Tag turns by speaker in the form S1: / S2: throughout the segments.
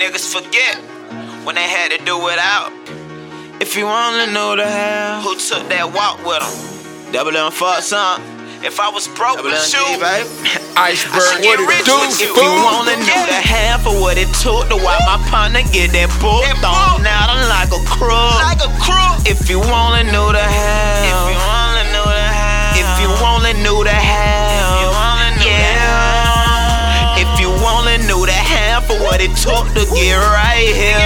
S1: Niggas forget when they had to do without. If you wanna know the how, who took that walk with them? Double M fuck some. If I was broke you, baby.
S2: Iceberg, what it do?
S1: If you wanna know the half of what it took to watch my partner get that book thrown out I'm like a crook. Like a crook. If you wanna of what it took to get right here.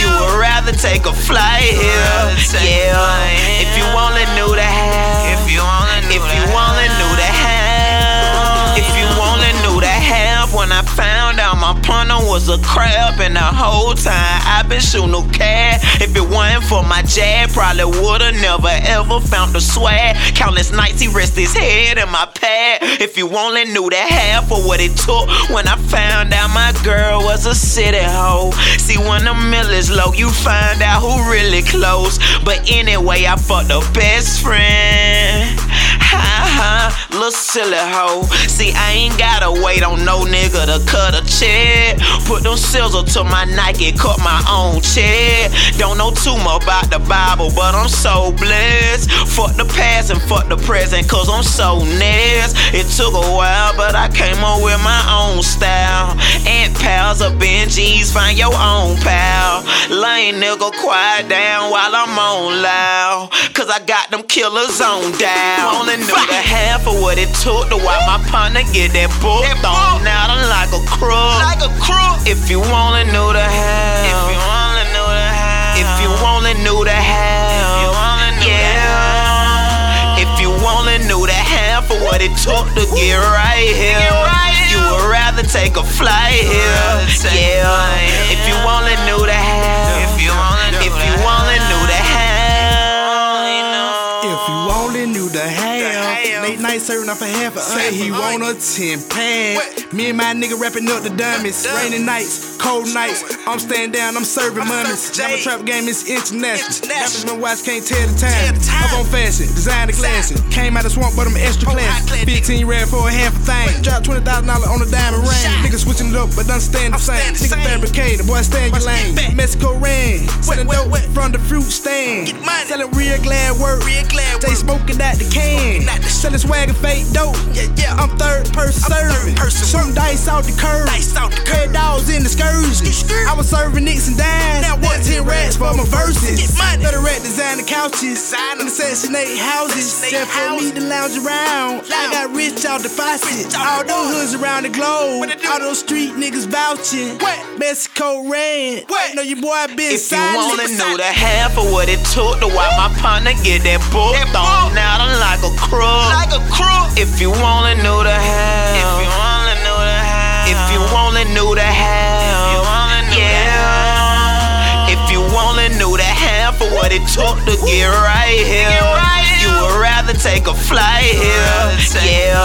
S1: You would rather take a flight here. Yeah. If you only knew the half. If you only knew if you wanna know the half. If you only knew the half when I found out my partner was a crab and the whole time I've been shooting no cat. If it wasn't for my jab, probably would've never ever found the swag. Countless nights he rest his head in my pad. If you only knew the half of what it took when I found out my girl was a city hoe. See when the mill is low, you find out who really close. But anyway, I fucked the best friend. Little silly hoe. See, I ain't gotta wait on no nigga to cut a check. Put them scissors to my Nike, cut my own check. Don't know too much about the Bible, but I'm so blessed. Fuck the past and fuck the present, cause I'm so next. It took a while, but I came up with my own style. Pals or Benjis, find your own pal. Lame nigga, quiet down while I'm on loud. Cause I got them killers on down. Only knew the half of what it took to watch my partner get that book thrown out I'm like a crook. Like a crook. If you wanna know the half. If you wanna know the half. If you wanna know the half. yeah. If you wanna know the half of what it took to get right here. You would rather take a flight here. You
S3: only knew the half, late night serving up a half a say he want a 10 pad. Me and my nigga rapping up the dummies. Rainy nights, cold nights, I'm staying down, I'm serving mummies. Now my trap game is international. Rappers my watch can't tell the time. Up on fashion, designer glasses. Came out of swamp, but I'm extra classy. 15 red for a half a thing. Drop $20,000 on a diamond ring. Niggas switching it up, but don't stand the same. Nigga fabricated, boy, stay in your lane. Mexico selling dope from the fruit stand. Selling real glad work. They smoking out the can. Selling swag and fake dope. Yeah, yeah. I'm third person serving. Shooting dice out the curve. Red dogs in the excursion. I was serving nicks and dimes. Now what? 10 rats for my verses. Let a rat design the couches. In the section 8 houses. Just for me to lounge around. I got rich out the faucet. All those hoods around the globe. All those street niggas vouching. Mexico ran. Know your boy been
S1: If you wanna know half of what it took to watch my partner get that book thrown out I'm like a crook. Like a crook. If you wanna know the half. If you wanna know the half. If you wanna know the half. yeah. If you wanna know the half of what it took to get right here. You would rather take a flight here. Yeah.